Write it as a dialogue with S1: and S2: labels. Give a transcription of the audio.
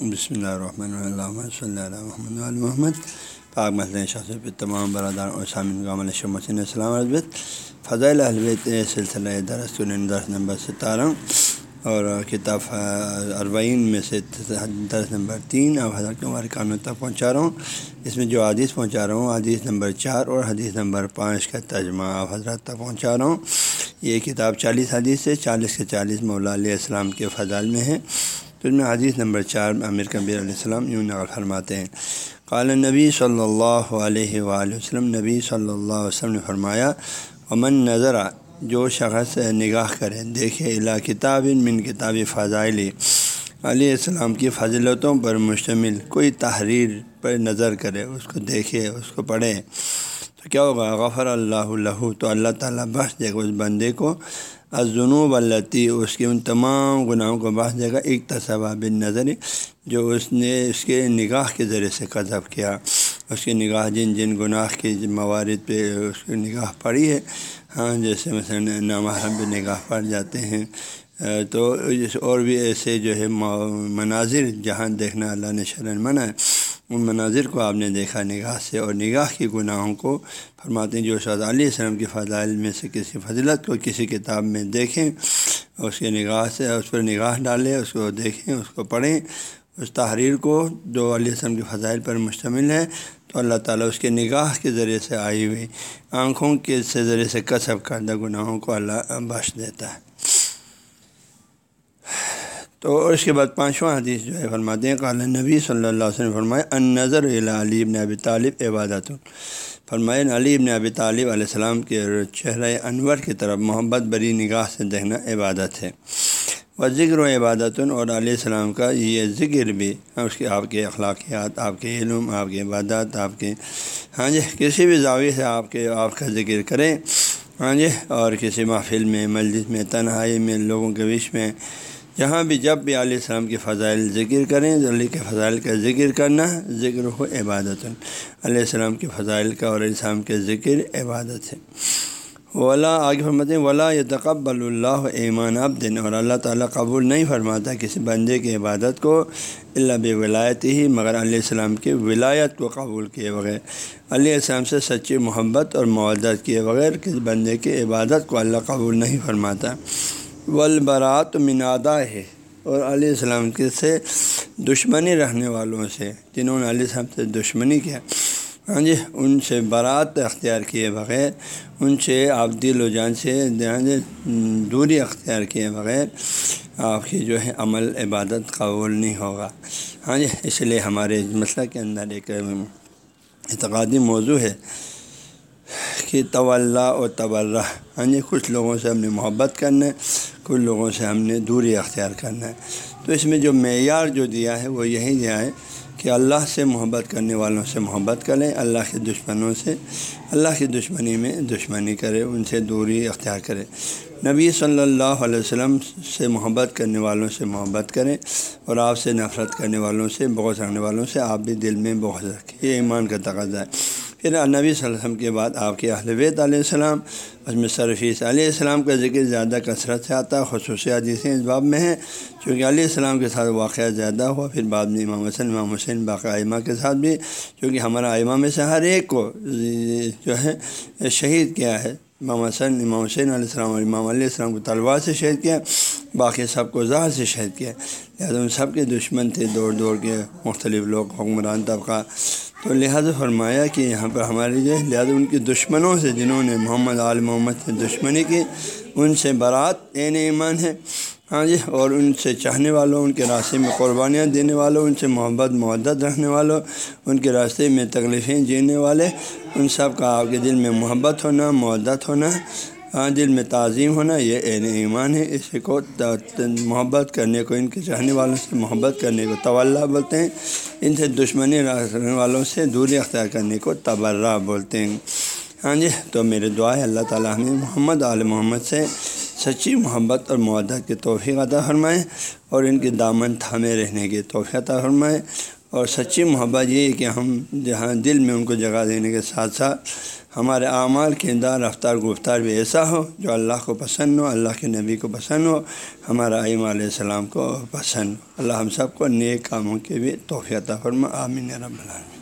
S1: بسم اللہ الرحمن الرحمۃ صلی اللہ محمد علیہ محمد پاک مسئلہ شخص پہ تمام برادر اور سامعین کا عمل شمسن السلام البت فضائل البت سلسلہ درس درس نمبر ستارہ اور کتاب اربعین میں سے درس نمبر تین اب حضرت عمر قانون تک پہنچا رہا ہوں اس میں جو حدیث پہنچا رہا ہوں حدیث نمبر چار اور حدیث نمبر پانچ کا ترجمہ آپ حضرت تک پہنچا رہا ہوں یہ کتاب چالیس حدیث سے چالیس سے چالیس مولا علیہ السلام کے فضائل میں ہے تو اس میں حدیث نمبر چار امیر کبیر علیہ السلام یوں نقل فرماتے ہیں۔ قال نبی صلی اللہ علیہ وآلہ وسلم، نبی صلی اللہ علیہ وسلم نے فرمایا امن نظر، جو شخص نگاہ کرے، دیکھے اللہ کتاب من کتاب فضائلی علیہ السلام کی فضلتوں پر مشتمل کوئی تحریر پر نظر کرے، اس کو دیکھے، اس کو پڑھے، تو کیا ہوگا؟ غفر اللہ اللہ تو اللہ تعالیٰ بخش دے گا اس بندے کو۔ ازنوب التی اس کے ان تمام گناہوں کو بخش دے گا ایک تصبہ بن نظر جو اس نے اس کے نگاہ کے ذریعے سے قذب کیا۔ اس کی نگاہ جن جن گناہ کے موارد پہ اس کی نگاہ پڑی ہے ہاں جیسے مثلاً نامحرم بھی نگاہ پڑ جاتے ہیں، تو اور بھی ایسے جو ہے مناظر جہاں دیکھنا اللہ نے شرن منع ہے۔ ان مناظر کو آپ نے دیکھا، نگاہ سے، اور نگاہ کی گناہوں کو فرماتے ہیں، جو شاید علیہ السلام کی فضائل میں سے کسی فضلت کو کسی کتاب میں دیکھیں، اس کے نگاہ سے، اس پر نگاہ ڈالیں، اس کو دیکھیں، اس کو پڑھیں، اس تحریر کو جو علیہ السلام کی فضائل پر مشتمل ہے، تو اللہ تعالیٰ اس کے نگاہ کے ذریعے سے آئی ہوئی آنکھوں کے سے ذریعے سے کسب کردہ گناہوں کو اللہ بخش دیتا ہے۔ تو اس کے بعد پانچواں حدیث جو ہے فرماتے ہیں، قال نبی صلی اللہ علیہ وسلم فرمائے ان نظر علی ابن ابی طالب عبادت فرمائے علی ابن ابی طالب علیہ السلام کے چہرہ انور کی طرف محبت بری نگاہ سے دیکھنا عبادت ہے۔ و ذکر و عبادت اور علیہ السلام کا یہ ذکر بھی اس کے، آپ کے اخلاقیات، آپ کے علم، آپ کے عبادات، آپ کے ہاں جی کسی بھی زاویے سے آپ کے، آپ کا ذکر کریں۔ ہاں جی اور کسی محفل میں مسجد میں، تنہائی میں، لوگوں کے بیچ میں جہاں بھی جب بھی علیہ السلام کی فضائل ذکر کریں علی کے فضائل کا ذکر کرنا ذکر ہو عبادت۔ علیہ السلام کے فضائل کا اور السلام کے ذکر عبادت ہے۔ ولا، آگے فرماتے ہیں، ولا یہ تقبل اللہ ایمان اب دن اور اللہ تعالیٰ قبول نہیں فرماتا کسی بندے کی عبادت کو اللہ بے ولایت ہی مگر علیہ السلام کی ولایت کو قبول کیے بغیر۔ علیہ السلام سے سچی محبت اور معدت کیے بغیر کسی بندے کی عبادت کو اللہ قبول نہیں فرماتا۔ ولبرات منادا ہے اور علیہ السلام کے سے دشمنی رہنے والوں سے، جنہوں نے علیہ السلام سے دشمنی کیا۔ ہاں جی ان سے برات اختیار کیے بغیر، ان سے آپ دل و جان سے ہاں جی، دوری اختیار کیے بغیر آپ کی جو ہے عمل، عبادت قبول نہیں ہوگا۔ ہاں جی اس لیے ہمارے مسئلہ کے اندر ایک اعتقادی موضوع ہے۔ کہ طول و تبرہ ہاں جی کچھ لوگوں سے ہم نے محبت کرنا ہے، کچھ لوگوں سے ہم نے دوری اختیار کرنا ہے۔ تو اس میں جو معیار جو دیا ہے، وہ یہی دیا ہے کہ اللہ سے محبت کرنے والوں سے محبت کریں، اللہ کے دشمنوں سے، اللہ کی دشمنی میں دشمنی کرے، ان سے دوری اختیار کرے۔ نبی صلی اللہ علیہ وسلم سے محبت کرنے والوں سے محبت کریں اور آپ سے نفرت کرنے والوں سے بہت رکھنے والوں سے آپ بھی دل میں بہت رکھیں۔ یہ ایمان کا تقاضا ہے۔ پھر نبی صلی اللہ علیہ وسلم کے بعد آپ کے اہل بیت علیہ السلام اس میں سرفیس علیہ السلام کا ذکر زیادہ کثرت سے آتا ہے خصوصیات جسے اس باب میں ہیں۔ چونکہ علیہ السلام کے ساتھ واقعہ زیادہ ہوا، پھر بعد میں امام حسن، امام حسین باقی ائمہ کے ساتھ بھی، چونکہ ہمارا ائمہ میں سے ہر ایک کو جو ہے شہید کیا ہے۔ امام حسن، امام حسین علیہ السلام اور امام علیہ السلام کو طلبا سے شہید کیا، باقی سب کو زہر سے شہید کیا۔ لہٰذا ان سب کے دشمن تھے، دوڑ دوڑ کے مختلف لوگ، حکمران طبقہ۔ تو لہٰذا فرمایا کہ یہاں پر ہماری جو ہے، لہٰذا ان کے دشمنوں سے، جنہوں نے محمد عال محمد سے دشمنی کی، ان سے برات عین ایمان ہے۔ ہاں جی اور ان سے چاہنے والوں، ان کے راستے میں قربانیاں دینے والوں، ان سے محبت معدت رکھنے والوں، ان کے راستے میں تکلیفیں جینے والے، ان سب کا آپ کے دل میں محبت ہونا معدت ہونا۔ ہاں دل میں تعظیم ہونا، یہ عین ایمان ہے۔ اس کو محبت کرنے کو، ان کے چاہنے والوں سے محبت کرنے کو طلّہ بولتے ہیں۔ ان سے دشمنی رکھنے والوں سے دوری اختیار کرنے کو تبرہ بولتے ہیں۔ ہاں جی تو میرے دعا ہے، اللہ تعالیٰ ہمیں محمد عال محمد سے سچی محبت اور معدت کے توفیق عطا فرمائیں اور ان کے دامن تھامے رہنے کے توفیق عطا فرمائیں اور سچی محبت یہ ہے کہ ہم جہاں دل میں ان کو جگہ دینے کے ساتھ ساتھ ہمارے اعمال کردار رفتار گفتار بھی ایسا ہو جو اللہ کو پسند ہو، اللہ کے نبی کو پسند ہو، ہمارا عیم علیہ السلام کو پسند ہو۔ اللہ ہم سب کو نیک کاموں کے بھی توفیع فرما، آمین رب العالمین۔